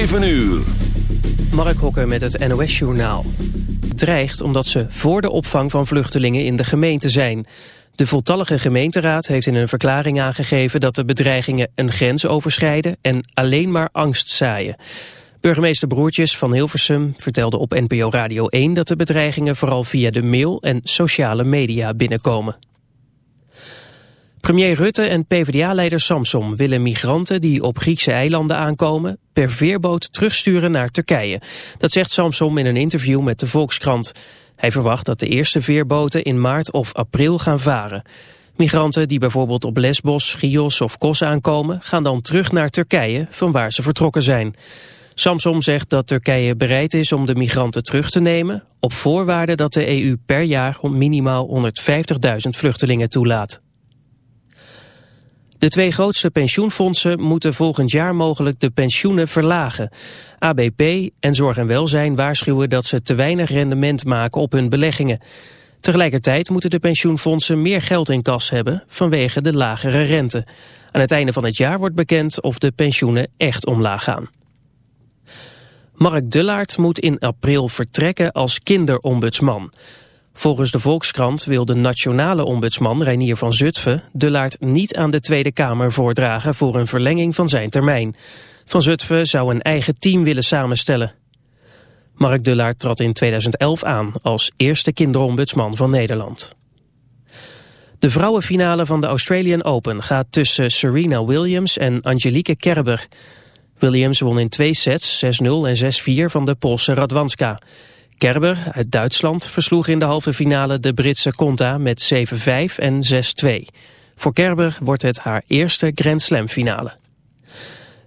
7 uur. Mark Hokker met het NOS-journaal. Dreigt omdat ze voor de opvang van vluchtelingen in de gemeente zijn. De voltallige gemeenteraad heeft in een verklaring aangegeven... dat de bedreigingen een grens overschrijden en alleen maar angst zaaien. Burgemeester Broertjes van Hilversum vertelde op NPO Radio 1... dat de bedreigingen vooral via de mail en sociale media binnenkomen. Premier Rutte en PvdA-leider Samsom willen migranten die op Griekse eilanden aankomen per veerboot terugsturen naar Turkije. Dat zegt Samsom in een interview met de Volkskrant. Hij verwacht dat de eerste veerboten in maart of april gaan varen. Migranten die bijvoorbeeld op Lesbos, Chios of Kos aankomen gaan dan terug naar Turkije van waar ze vertrokken zijn. Samsom zegt dat Turkije bereid is om de migranten terug te nemen op voorwaarde dat de EU per jaar minimaal 150.000 vluchtelingen toelaat. De twee grootste pensioenfondsen moeten volgend jaar mogelijk de pensioenen verlagen. ABP en Zorg en Welzijn waarschuwen dat ze te weinig rendement maken op hun beleggingen. Tegelijkertijd moeten de pensioenfondsen meer geld in kas hebben vanwege de lagere rente. Aan het einde van het jaar wordt bekend of de pensioenen echt omlaag gaan. Mark Dullaert moet in april vertrekken als kinderombudsman. Volgens de Volkskrant wil de nationale ombudsman Reinier van Zutphen de niet aan de Tweede Kamer voordragen voor een verlenging van zijn termijn. Van Zutphen zou een eigen team willen samenstellen. Mark Dullaert trad in 2011 aan als eerste kinderombudsman van Nederland. De vrouwenfinale van de Australian Open gaat tussen Serena Williams en Angelique Kerber. Williams won in twee sets, 6-0 en 6-4 van de Poolse Radwanska. Kerber uit Duitsland versloeg in de halve finale de Britse Conta met 7-5 en 6-2. Voor Kerber wordt het haar eerste Grand Slam finale.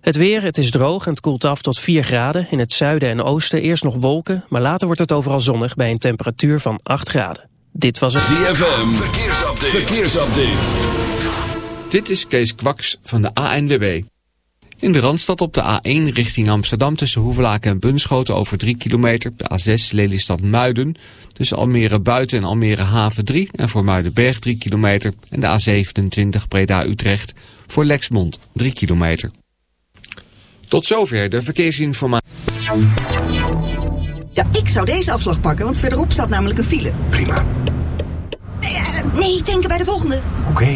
Het weer, het is droog en het koelt af tot 4 graden. In het zuiden en oosten eerst nog wolken, maar later wordt het overal zonnig bij een temperatuur van 8 graden. Dit was het ZFM, verkeersupdate. verkeersupdate. Dit is Kees Kwaks van de ANWB. In de Randstad op de A1 richting Amsterdam tussen Hoevelaken en Bunschoten over 3 kilometer. De A6 Lelystad-Muiden tussen Almere Buiten en Almere Haven 3. En voor Muidenberg 3 kilometer. En de A27 Breda-Utrecht voor Lexmond 3 kilometer. Tot zover de verkeersinformatie. Ja, ik zou deze afslag pakken, want verderop staat namelijk een file. Prima. Nee, uh, nee denken bij de volgende. Oké.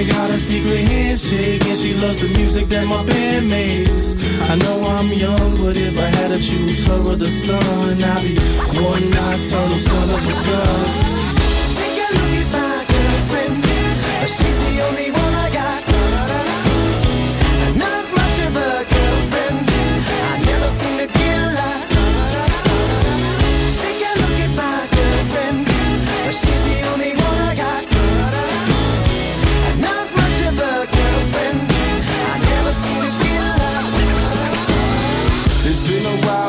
They got a secret handshake, and she loves the music that my band makes. I know I'm young, but if I had to choose her or the sun, I'd be one nocturnal son of a gun. Take a look at my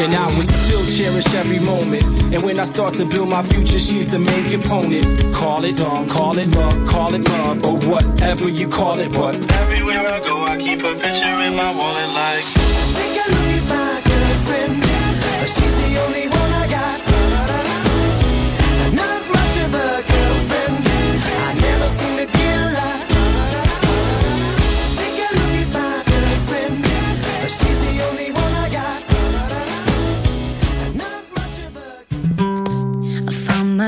And I would still cherish every moment. And when I start to build my future, she's the main component. Call it love, call it love, call it love, or whatever you call it. But everywhere I go, I keep a picture in my wallet like.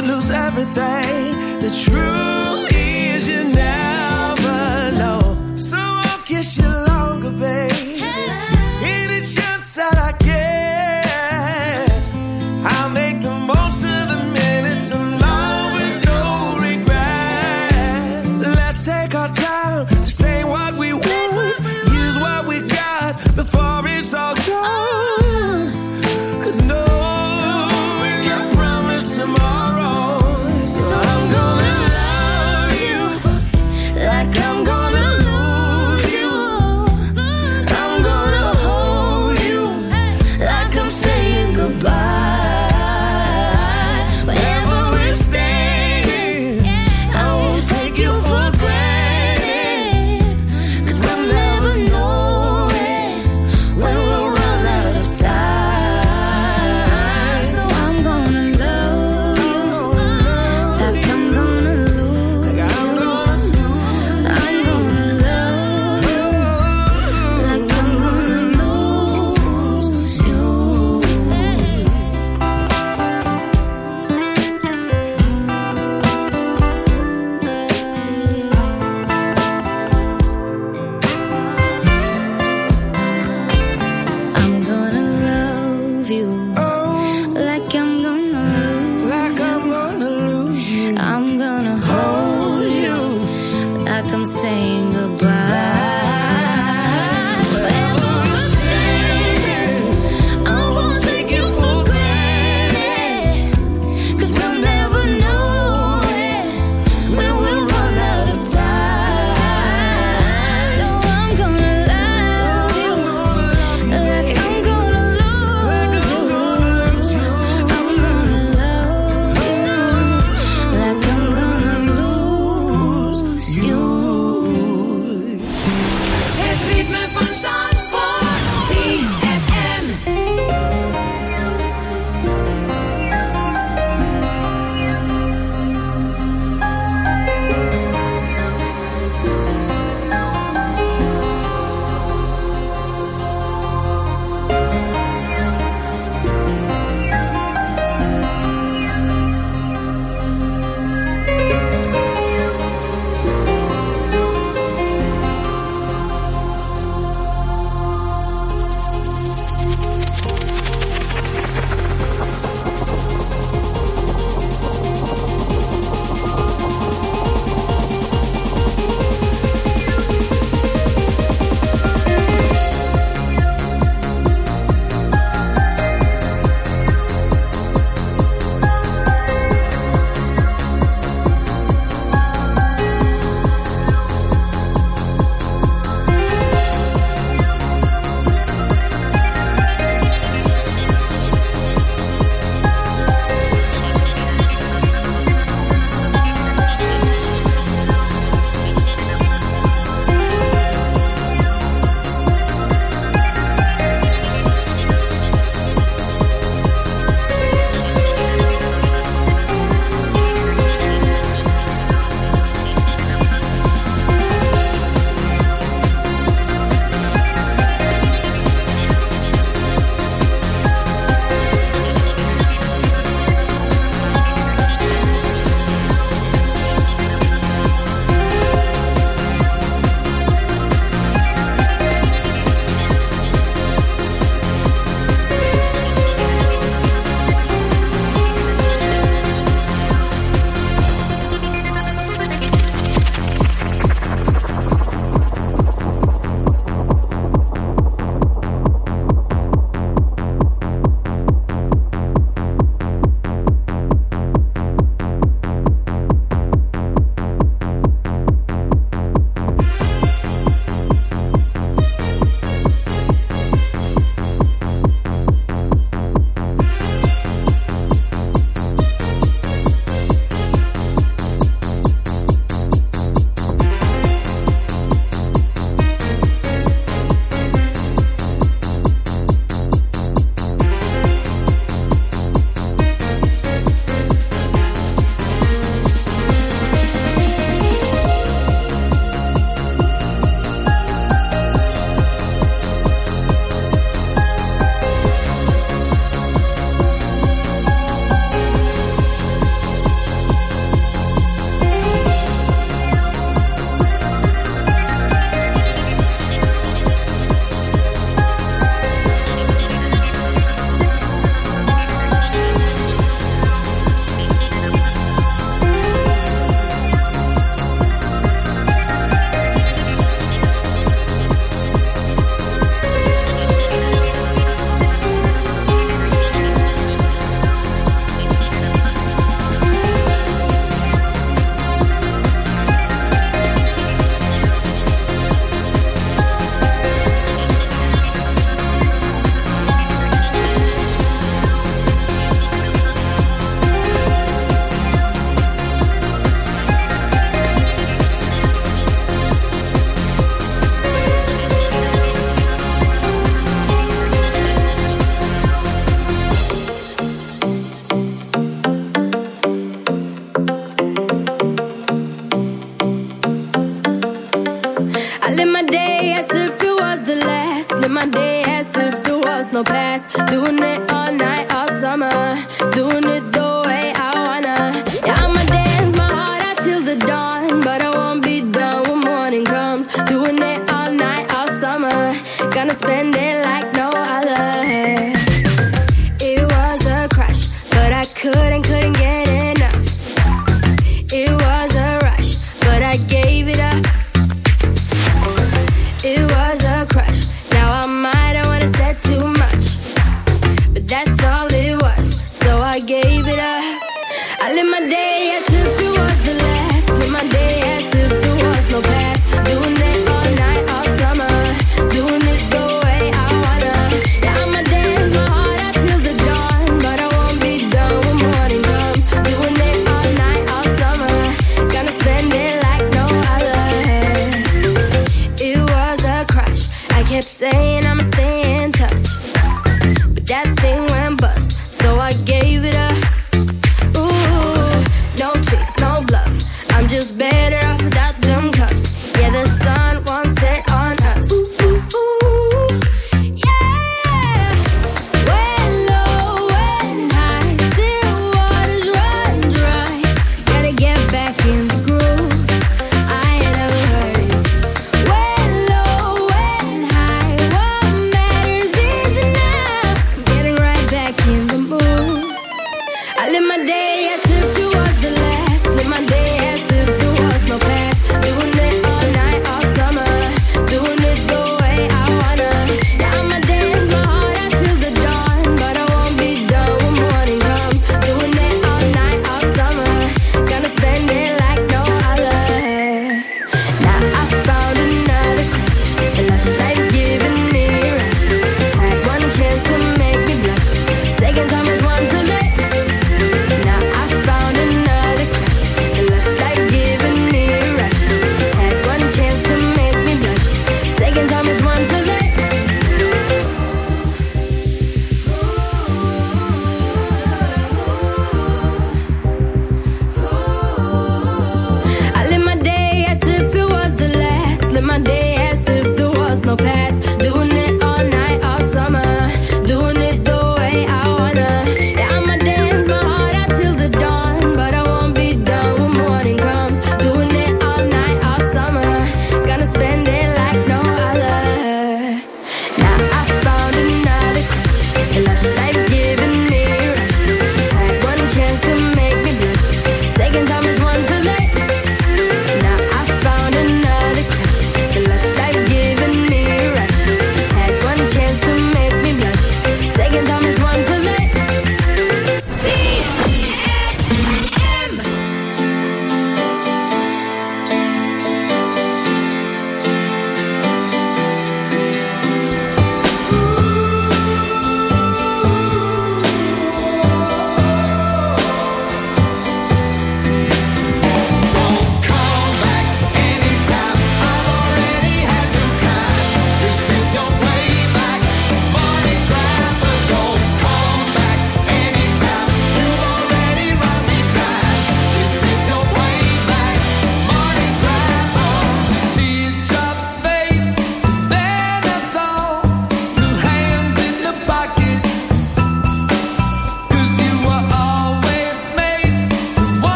lose everything. The truth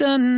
another,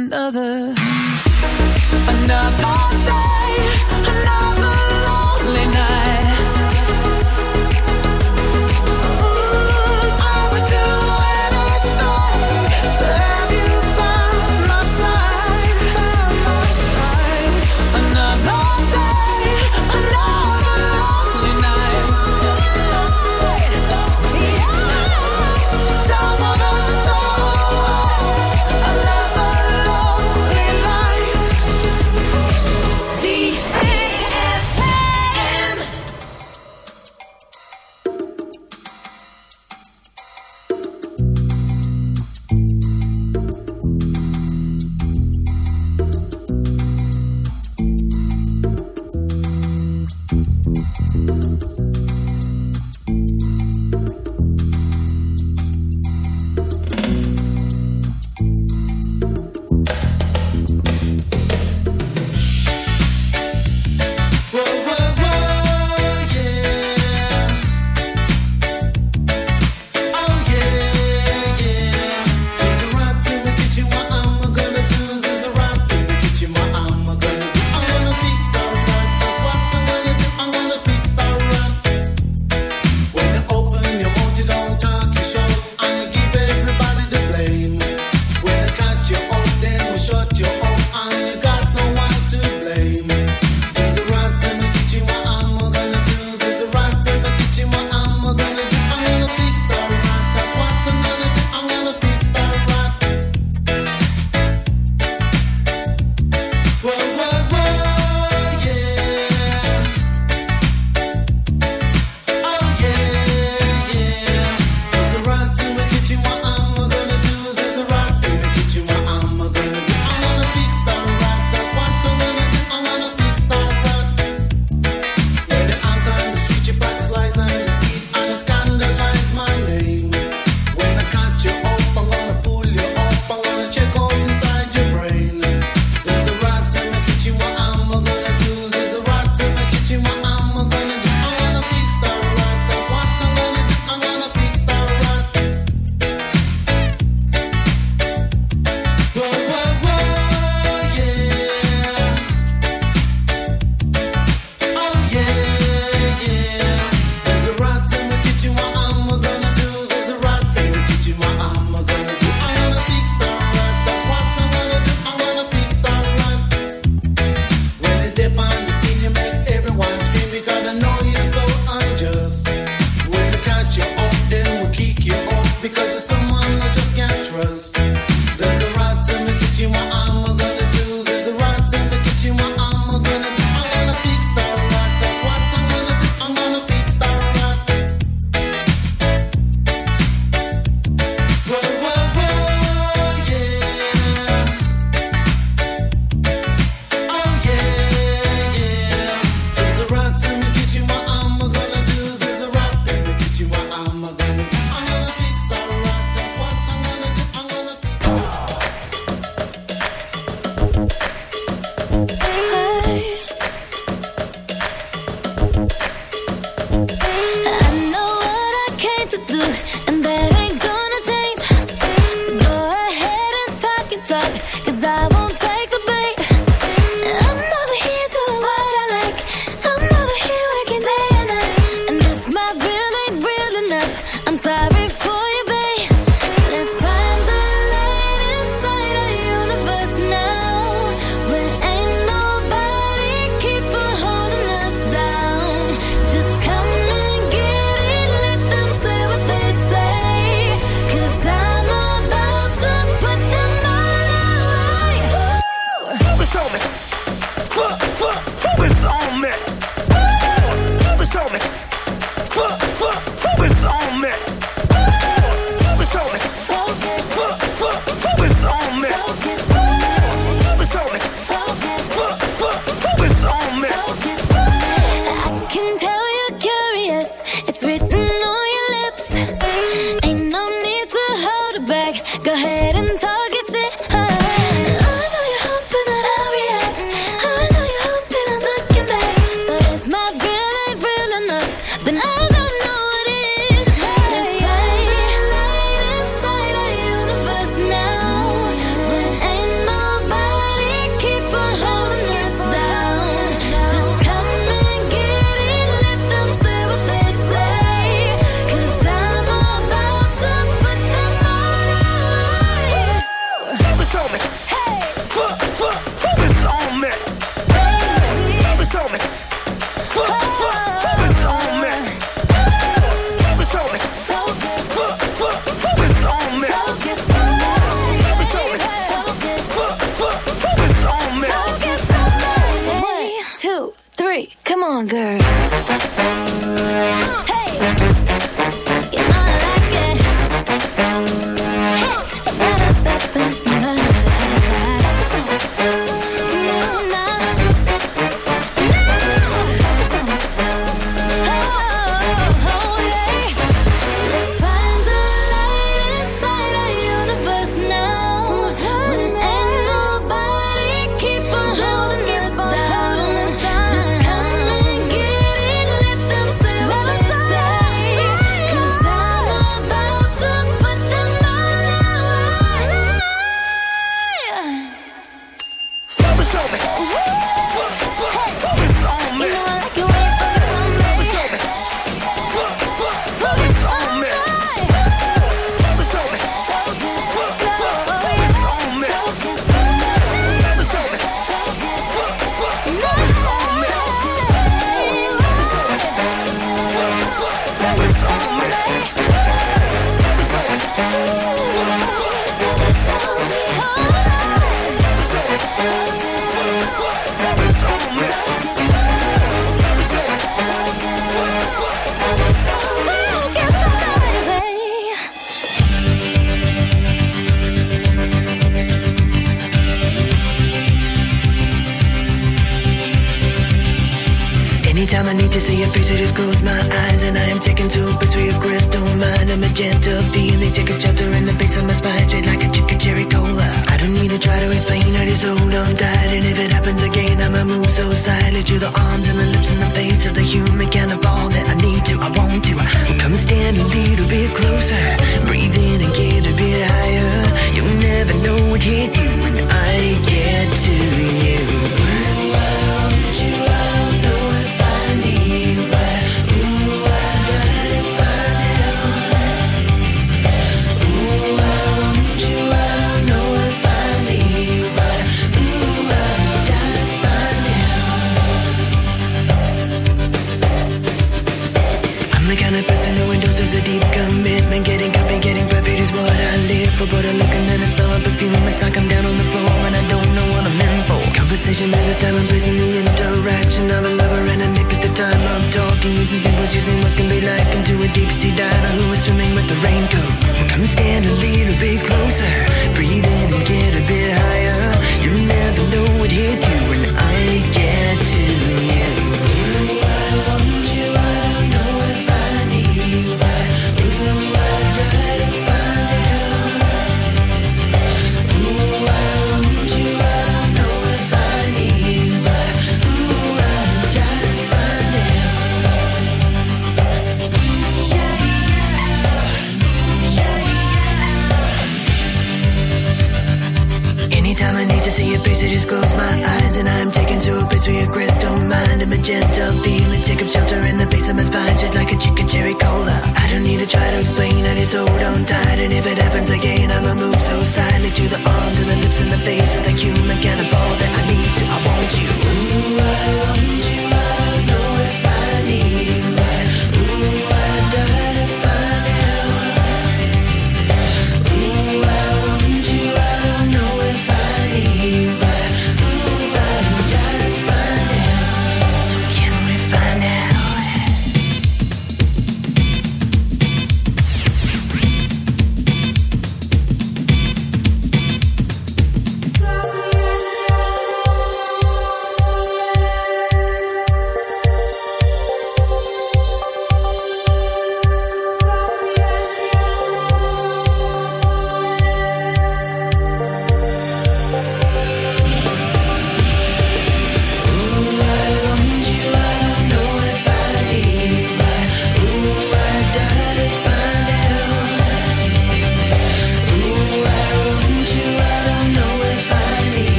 come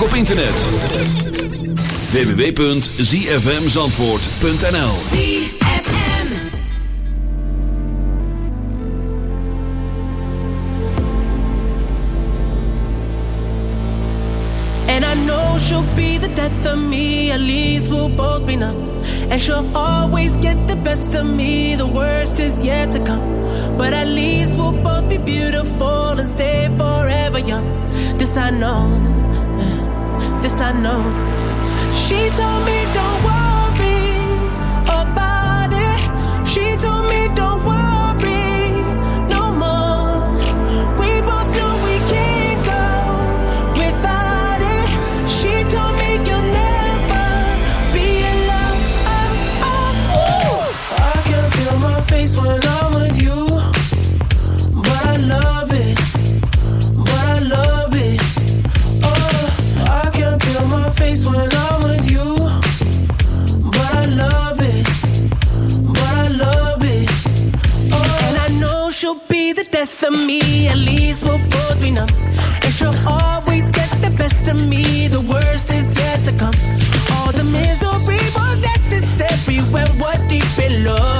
ook op internet. www.zfmzandvoort.nl And I know she'll be the death of me. At least we'll both be numb. And she'll always get the best of me. The worst is yet to come. But at least we'll both be beautiful And stay forever young. This I know this I know. She told me don't me, at least we'll both be numb. And she'll always get the best of me, the worst is yet to come. All the misery was necessary Well, what deep in love.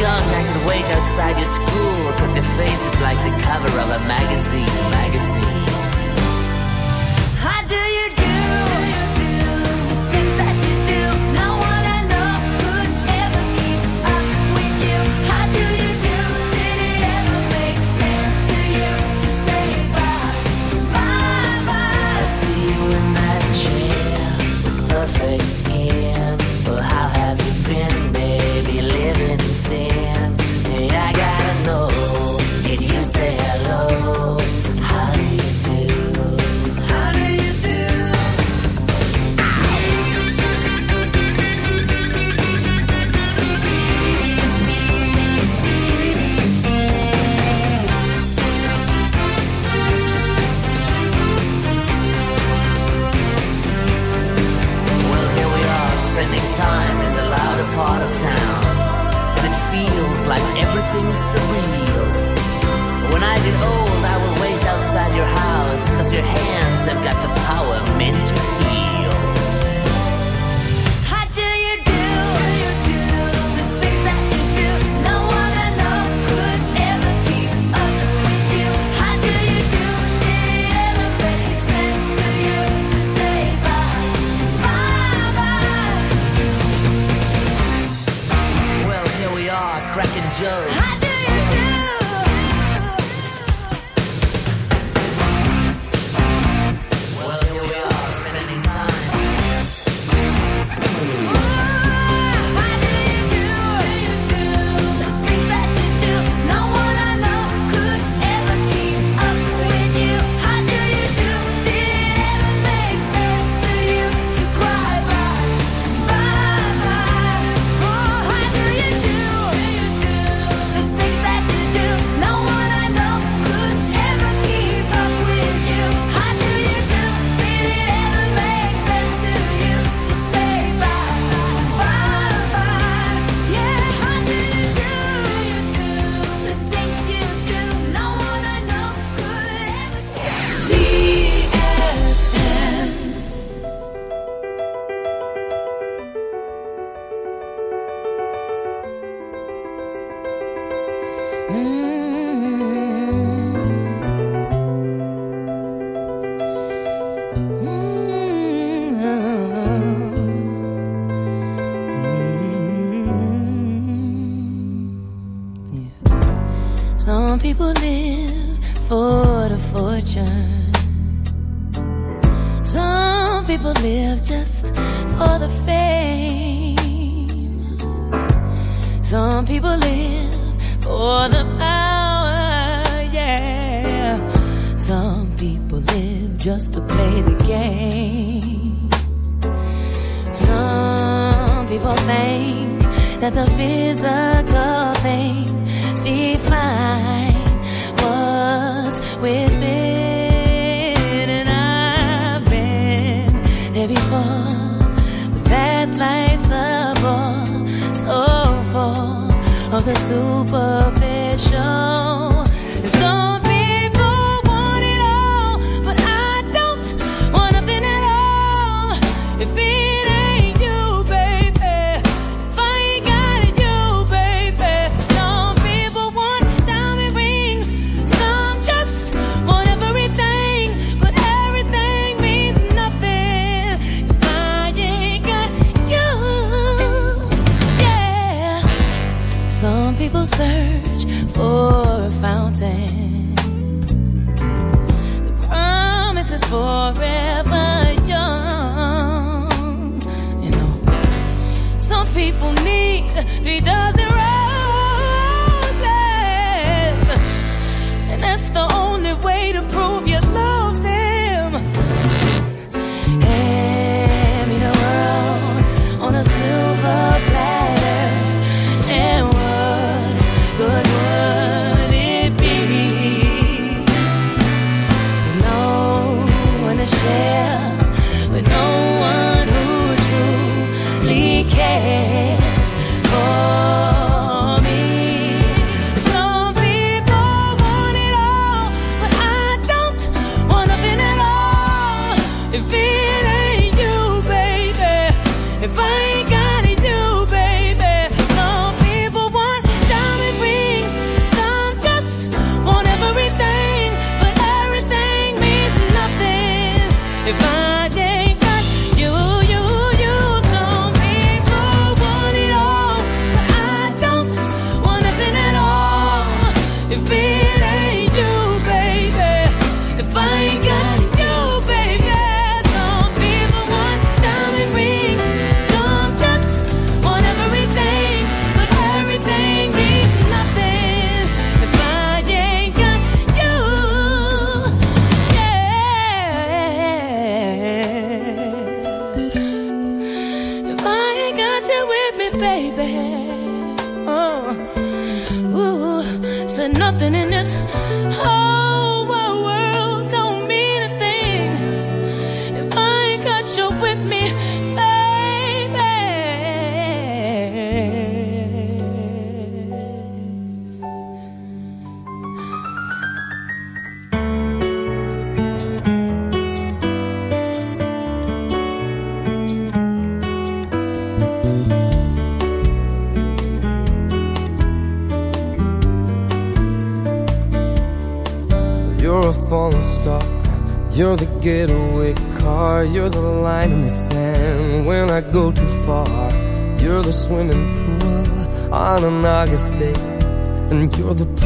young, I could wait outside your school, cause your face is like the cover of a magazine, magazine.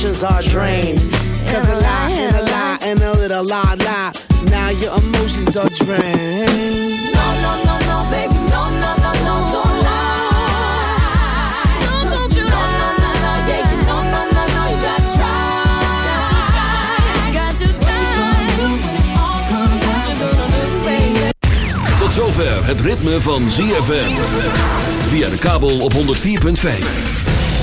Emotions are drained. Cause a lie and a lie and a little lie, lie. Now your emotions are drained. No, no, no, no, baby, no, no, no, no, don't lie. No, don't you no, no, no, no, yeah, you no, no, no, no, you gotta try. Got to try. What you gonna do when it all comes out? What you gonna do, say Tot zover het ritme van ZFM. Via de kabel op 104.5.